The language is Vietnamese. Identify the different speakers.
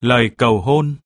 Speaker 1: Lời cầu hôn.